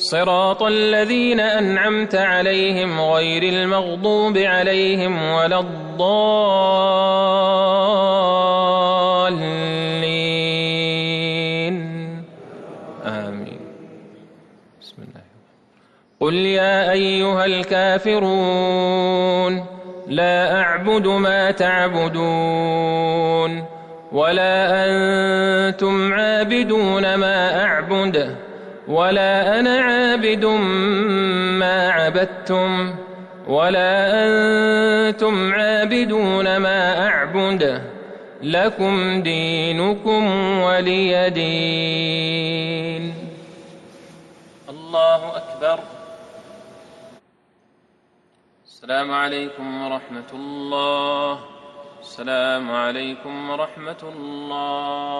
صراط الذين أنعمت عليهم غير المغضوب عليهم ولا الضالين. آمين. بسم الله. قل يا أيها الكافرون لا أعبد ما تعبدون ولا أنتم عابدون ما أعبد. ولا أنا عابد ما عبدتم ولا أنتم عابدون ما أعبد لكم دينكم ولي دين. الله أكبر. السلام عليكم ورحمة الله. السلام عليكم ورحمة الله.